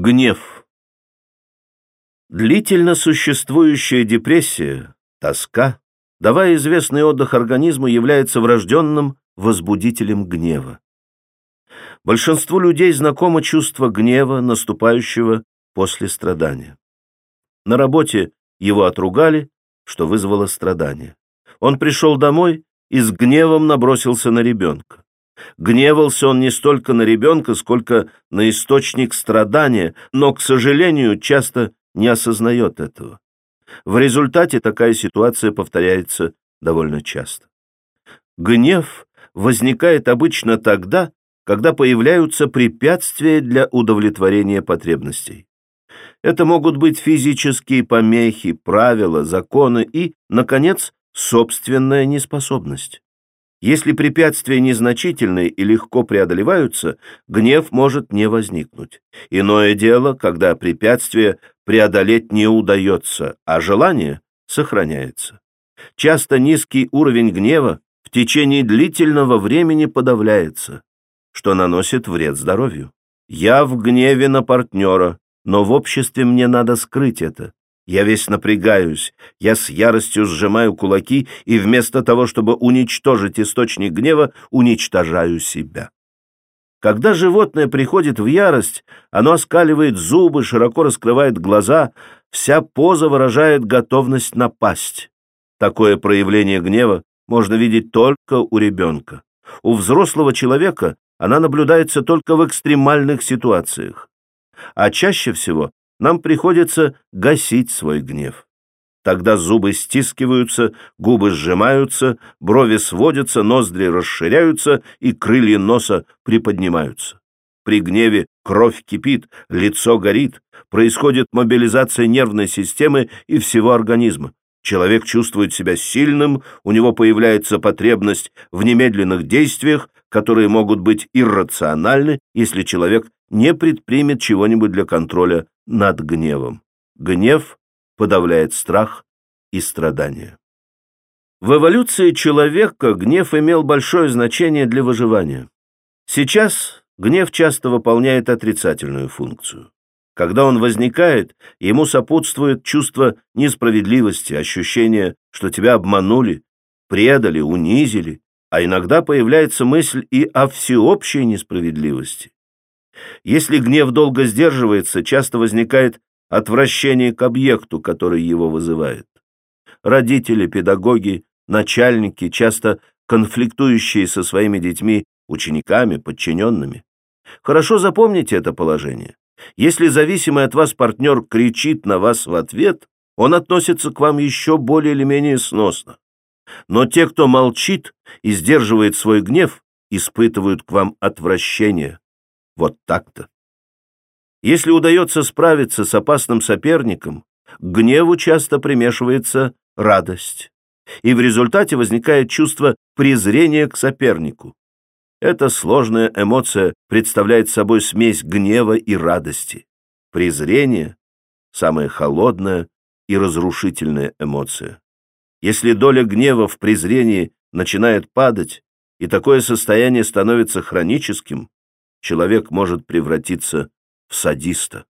Гнев. Длительно существующая депрессия, тоска, давая известный отдых организму, является врожденным возбудителем гнева. Большинству людей знакомо чувство гнева, наступающего после страдания. На работе его отругали, что вызвало страдание. Он пришел домой и с гневом набросился на ребенка. Гневался он не столько на ребенка, сколько на источник страдания, но, к сожалению, часто не осознает этого. В результате такая ситуация повторяется довольно часто. Гнев возникает обычно тогда, когда появляются препятствия для удовлетворения потребностей. Это могут быть физические помехи, правила, законы и, наконец, собственная неспособность. Если препятствия незначительные и легко преодолеваются, гнев может не возникнуть. Иное дело, когда препятствие преодолеть не удается, а желание сохраняется. Часто низкий уровень гнева в течение длительного времени подавляется, что наносит вред здоровью. Я в гневе на партнера, но в обществе мне надо скрыть это. Я весь напрягаюсь, я с яростью сжимаю кулаки и вместо того, чтобы уничтожить источник гнева, уничтожаю себя. Когда животное приходит в ярость, оно оскаливает зубы, широко раскрывает глаза, вся поза выражает готовность напасть. Такое проявление гнева можно видеть только у ребенка. У взрослого человека она наблюдается только в экстремальных ситуациях. А чаще всего нам приходится гасить свой гнев. Тогда зубы стискиваются, губы сжимаются, брови сводятся, ноздри расширяются и крылья носа приподнимаются. При гневе кровь кипит, лицо горит, происходит мобилизация нервной системы и всего организма. Человек чувствует себя сильным, у него появляется потребность в немедленных действиях, которые могут быть иррациональны, если человек не предпримет чего-нибудь для контроля над гневом. Гнев подавляет страх и страдания. В эволюции человека гнев имел большое значение для выживания. Сейчас гнев часто выполняет отрицательную функцию. Когда он возникает, ему сопутствует чувство несправедливости, ощущение, что тебя обманули, предали, унизили, а иногда появляется мысль и о всеобщей несправедливости. Если гнев долго сдерживается, часто возникает отвращение к объекту, который его вызывает. Родители, педагоги, начальники, часто конфликтующие со своими детьми, учениками, подчиненными. Хорошо запомните это положение. Если зависимый от вас партнер кричит на вас в ответ, он относится к вам еще более или менее сносно. Но те, кто молчит и сдерживает свой гнев, испытывают к вам отвращение, вот так-то. Если удается справиться с опасным соперником, к гневу часто примешивается радость, и в результате возникает чувство презрения к сопернику. Эта сложная эмоция представляет собой смесь гнева и радости. Презрение – самая холодная и разрушительная эмоция. Если доля гнева в презрении начинает падать, и такое состояние становится хроническим, человек может превратиться в садиста.